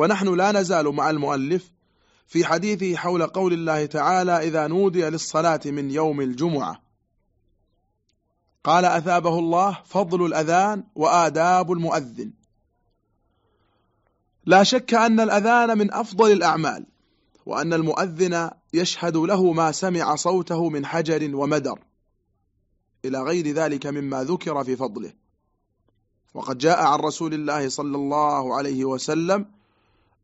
ونحن لا نزال مع المؤلف في حديثه حول قول الله تعالى إذا نودي للصلاة من يوم الجمعة. قال أثابه الله فضل الأذان وآداب المؤذن. لا شك أن الأذان من أفضل الأعمال وأن المؤذن يشهد له ما سمع صوته من حجر ومدر. إلى غير ذلك مما ذكر في فضله. وقد جاء عن رسول الله صلى الله عليه وسلم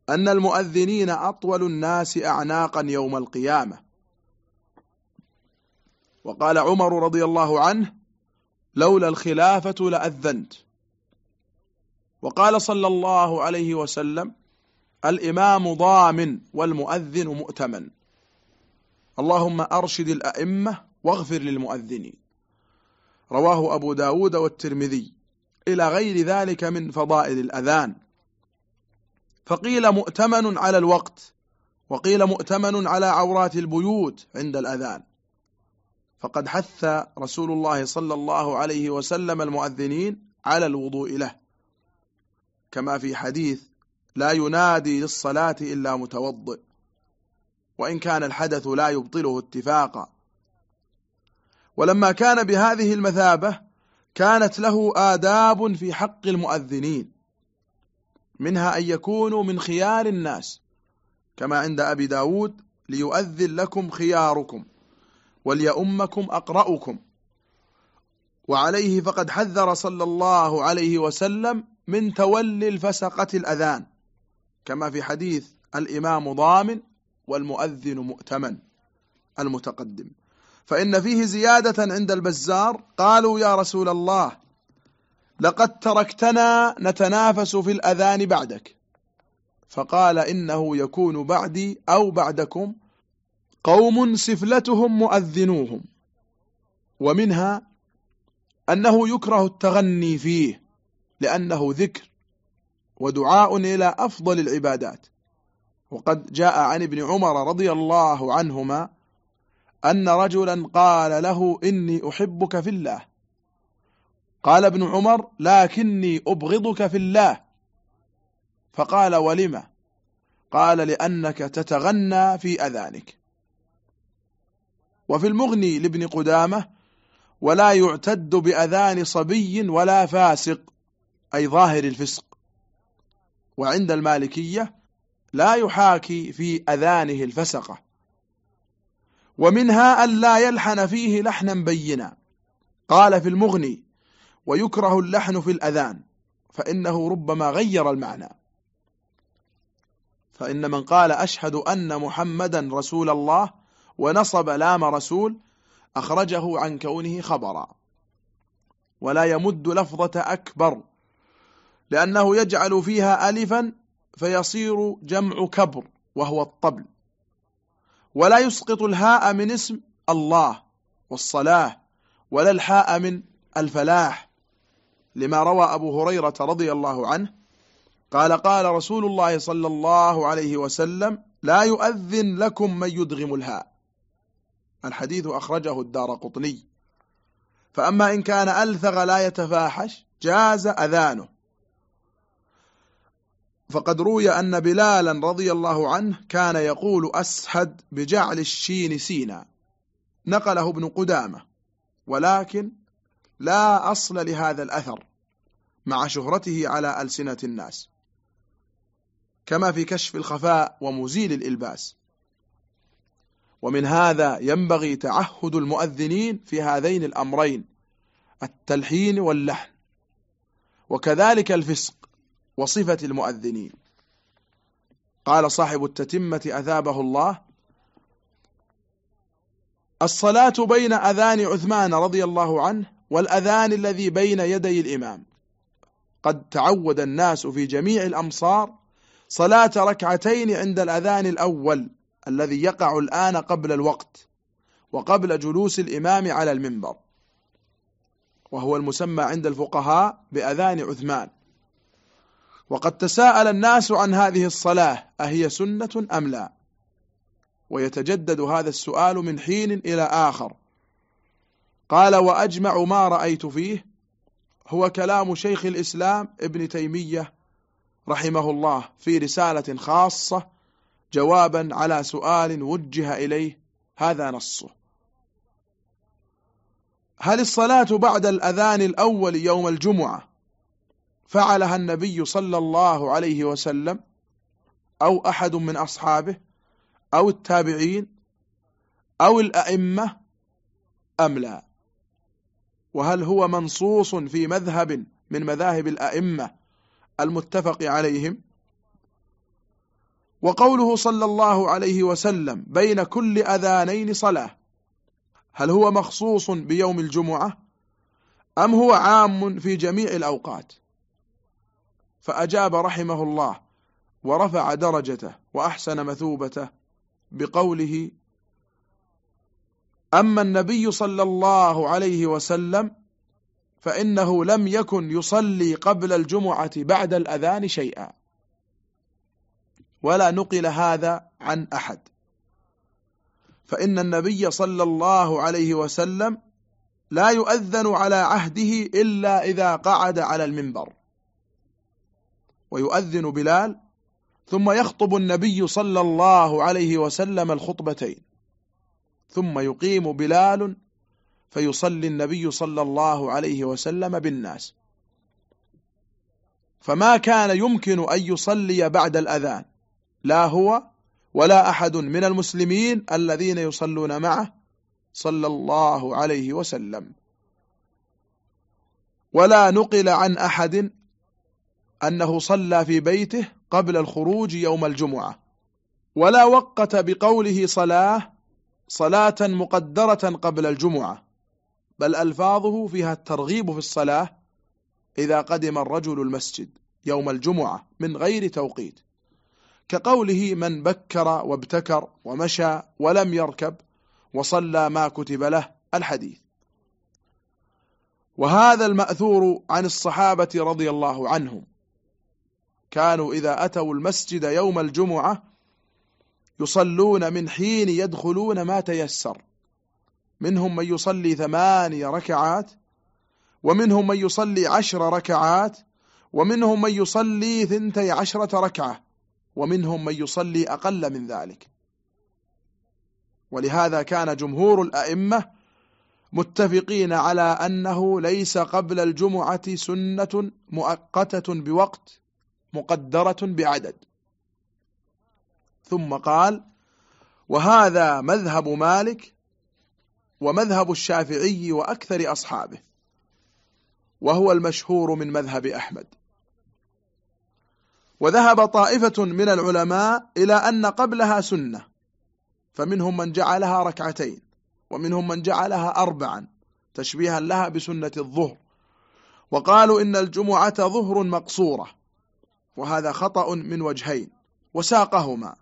أن المؤذنين أطول الناس أعناقا يوم القيامة. وقال عمر رضي الله عنه لولا الخلافة لأذنت وقال صلى الله عليه وسلم الإمام ضامن والمؤذن مؤتمن اللهم أرشد الأئمة واغفر للمؤذنين. رواه أبو داود والترمذي. إلى غير ذلك من فضائل الأذان. فقيل مؤتمن على الوقت وقيل مؤتمن على عورات البيوت عند الأذان. فقد حث رسول الله صلى الله عليه وسلم المؤذنين على الوضوء له. كما في حديث لا ينادي للصلاة إلا متوضئ وإن كان الحدث لا يبطله اتفاقا. ولما كان بهذه المثابة كانت له آداب في حق المؤذنين. منها أن يكونوا من خيار الناس كما عند أبي داود ليؤذن لكم خياركم وليؤمكم أقرأكم. وعليه فقد حذر صلى الله عليه وسلم من تولي الفسقة الأذان كما في حديث الإمام ضامن والمؤذن مؤتمن المتقدم. فإن فيه زيادة عند البزار قالوا يا رسول الله لقد تركتنا نتنافس في الأذان بعدك. فقال إنه يكون بعدي أو بعدكم قوم سفلتهم مؤذنوهم. ومنها أنه يكره التغني فيه لأنه ذكر ودعاء إلى أفضل العبادات. وقد جاء عن ابن عمر رضي الله عنهما أن رجلا قال له إني أحبك في الله. قال ابن عمر لكني أبغضك في الله. فقال ولم؟ قال لأنك تتغنى في أذانك. وفي المغني لابن قدامة ولا يعتد بأذان صبي ولا فاسق أي ظاهر الفسق. وعند المالكية لا يحاكي في أذانه الفسقة. ومنها أن لا يلحن فيه لحنا بينا. قال في المغني ويكره اللحن في الأذان فإنه ربما غير المعنى. فإن من قال أشهد أن محمدا رسول الله ونصب لام رسول أخرجه عن كونه خبرا. ولا يمد لفظة أكبر لأنه يجعل فيها ألفا فيصير جمع كبر وهو الطبل. ولا يسقط الهاء من اسم الله والصلاة ولا الحاء من الفلاح. لما روى أبو هريرة رضي الله عنه قال قال رسول الله صلى الله عليه وسلم لا يؤذن لكم من يدغم الهاء الحديث أخرجه الدار قطني. فأما إن كان ألثغ لا يتفاحش جاز أذانه. فقد روي أن بلالا رضي الله عنه كان يقول أسهد بجعل الشين سينا نقله ابن قدامة. ولكن لا أصل لهذا الأثر مع شهرته على ألسنة الناس. كما في كشف الخفاء ومزيل الإلباس. ومن هذا ينبغي تعهد المؤذنين في هذين الأمرين التلحين واللحن وكذلك الفسق وصفة المؤذنين. قال صاحب التتمة أثابه الله الصلاة بين أذان عثمان رضي الله عنه والأذان الذي بين يدي الإمام. قد تعود الناس في جميع الأمصار صلاة ركعتين عند الأذان الأول الذي يقع الآن قبل الوقت وقبل جلوس الإمام على المنبر وهو المسمى عند الفقهاء بأذان عثمان. وقد تساءل الناس عن هذه الصلاة أهي سنة أم لا؟ ويتجدد هذا السؤال من حين إلى آخر. قال وأجمع ما رأيت فيه هو كلام شيخ الإسلام ابن تيمية رحمه الله في رسالة خاصة جوابا على سؤال وجه إليه هذا نصه. هل الصلاة بعد الأذان الأول يوم الجمعة فعلها النبي صلى الله عليه وسلم أو أحد من أصحابه أو التابعين أو الأئمة أم لا؟ وهل هو منصوص في مذهب من مذاهب الأئمة المتفق عليهم؟ وقوله صلى الله عليه وسلم بين كل أذانين صلاة هل هو مخصوص بيوم الجمعة؟ أم هو عام في جميع الأوقات؟ فأجاب رحمه الله ورفع درجته وأحسن مثوبته بقوله أما النبي صلى الله عليه وسلم فإنه لم يكن يصلي قبل الجمعة بعد الأذان شيئا. ولا نقل هذا عن أحد. فإن النبي صلى الله عليه وسلم لا يؤذن على عهده إلا إذا قعد على المنبر. ويؤذن بلال ثم يخطب النبي صلى الله عليه وسلم الخطبتين. ثم يقيم بلال فيصلي النبي صلى الله عليه وسلم بالناس. فما كان يمكن أن يصلي بعد الأذان لا هو ولا أحد من المسلمين الذين يصلون معه صلى الله عليه وسلم. ولا نقل عن أحد أنه صلى في بيته قبل الخروج يوم الجمعة ولا وقت بقوله صلاة صلاة مقدرة قبل الجمعة بل ألفاظه فيها الترغيب في الصلاة إذا قدم الرجل المسجد يوم الجمعة من غير توقيت. كقوله من بكر وابتكر ومشى ولم يركب وصلى ما كتب له الحديث. وهذا المأثور عن الصحابة رضي الله عنهم. كانوا إذا أتوا المسجد يوم الجمعة يصلون من حين يدخلون ما تيسر. منهم من يصلي ثماني ركعات ومنهم من يصلي عشر ركعات ومنهم من يصلي ثنتي عشرة ركعة ومنهم من يصلي أقل من ذلك. ولهذا كان جمهور الأئمة متفقين على أنه ليس قبل الجمعة سنة مؤقتة بوقت مقدرة بعدد. ثم قال وهذا مذهب مالك ومذهب الشافعي وأكثر أصحابه وهو المشهور من مذهب أحمد. وذهب طائفة من العلماء إلى أن قبلها سنة فمنهم من جعلها ركعتين ومنهم من جعلها أربعا تشبيها لها بسنة الظهر. وقالوا إن الجمعة ظهر مقصورة وهذا خطأ من وجهين وساقهما.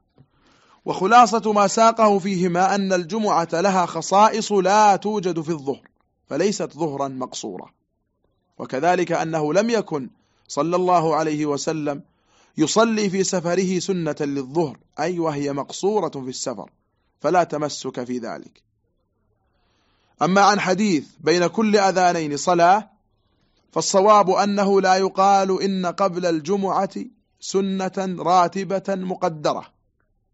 وخلاصة ما ساقه فيهما أن الجمعة لها خصائص لا توجد في الظهر فليست ظهرا مقصورة. وكذلك أنه لم يكن صلى الله عليه وسلم يصلي في سفره سنة للظهر أي وهي مقصورة في السفر فلا تمسك في ذلك. أما عن حديث بين كل أذانين صلاة فالصواب أنه لا يقال إن قبل الجمعة سنة راتبة مقدرة.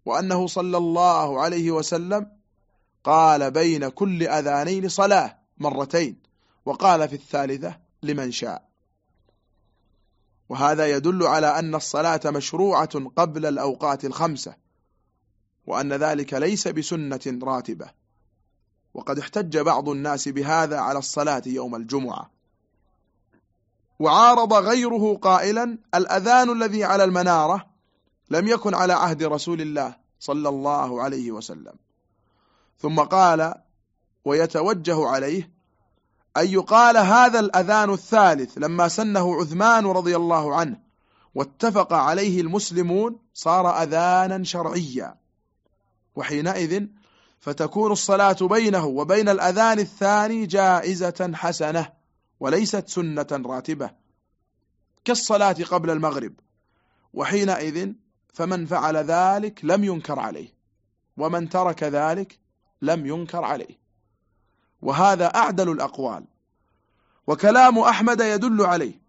وأنه صلى الله عليه وسلم قال بين كل أذانين صلاة مرتين وقال في الثالثة لمن شاء. وهذا يدل على أن الصلاة مشروعة قبل الأوقات الخمسة وأن ذلك ليس بسنة راتبة. وقد احتج بعض الناس بهذا على الصلاة يوم الجمعة. وعارض غيره قائلا الأذان الذي على المنارة لم يكن على عهد رسول الله صلى الله عليه وسلم. ثم قال ويتوجه عليه أن يقال هذا الأذان الثالث لما سنه عثمان رضي الله عنه واتفق عليه المسلمون صار أذانا شرعيا. وحينئذ فتكون الصلاة بينه وبين الأذان الثاني جائزة حسنة وليست سنة راتبة كالصلاة قبل المغرب. وحينئذ فمن فعل ذلك لم ينكر عليه ومن ترك ذلك لم ينكر عليه. وهذا أعدل الأقوال وكلام أحمد يدل عليه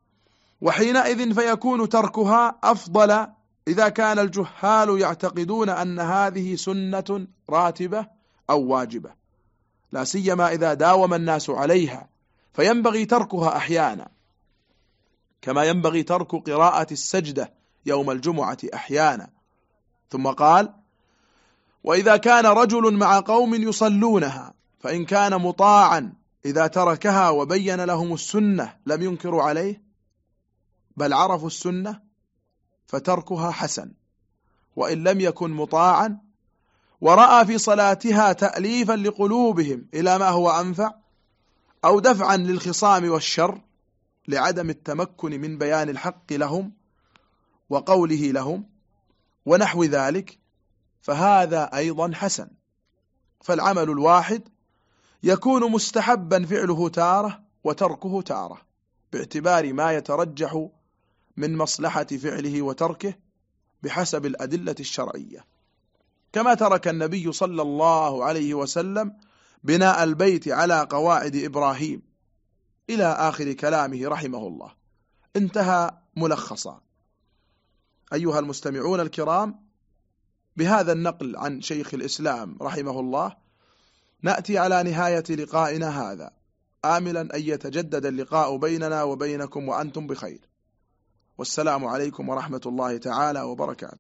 وحينئذ فيكون تركها أفضل إذا كان الجهال يعتقدون أن هذه سنة راتبة أو واجبة لا سيما إذا داوم الناس عليها فينبغي تركها أحيانا كما ينبغي ترك قراءة السجدة يوم الجمعة أحيانا. ثم قال وإذا كان رجل مع قوم يصلونها فإن كان مطاعا إذا تركها وبين لهم السنة لم ينكروا عليه بل عرفوا السنة فتركها حسن. وإن لم يكن مطاعا ورأى في صلاتها تأليفا لقلوبهم إلى ما هو أنفع أو دفعا للخصام والشر لعدم التمكن من بيان الحق لهم وقوله لهم ونحو ذلك فهذا أيضا حسن. فالعمل الواحد يكون مستحبا فعله تارة وتركه تارة باعتبار ما يترجح من مصلحة فعله وتركه بحسب الأدلة الشرعية. كما ترك النبي صلى الله عليه وسلم بناء البيت على قواعد إبراهيم إلى آخر كلامه رحمه الله. انتهى ملخصا. أيها المستمعون الكرام بهذا النقل عن شيخ الإسلام رحمه الله نأتي على نهاية لقائنا هذا. آملا أن يتجدد اللقاء بيننا وبينكم وأنتم بخير. والسلام عليكم ورحمة الله تعالى وبركاته.